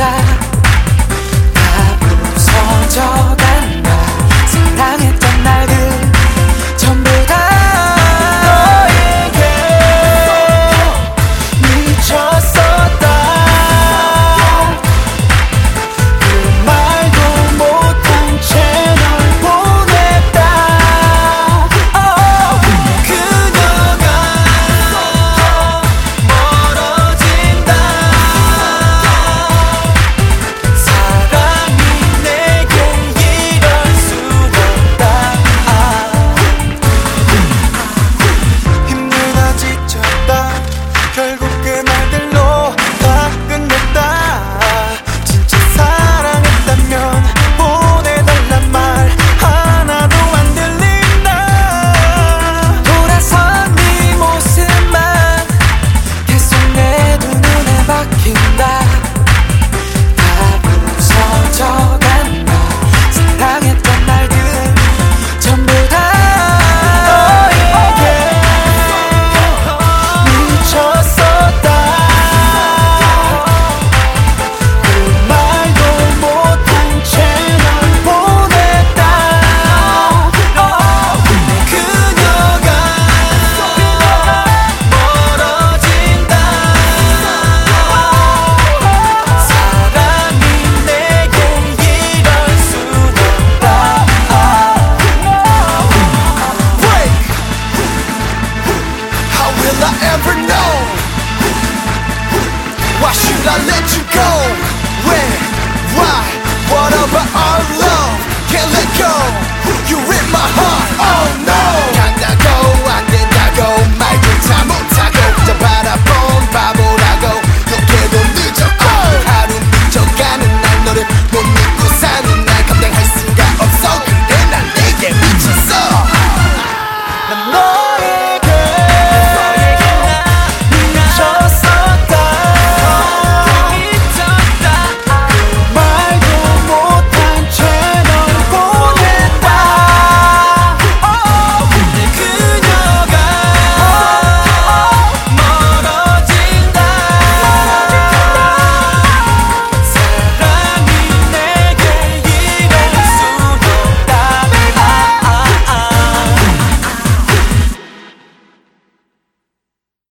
다. 가끔 서적 I let you go.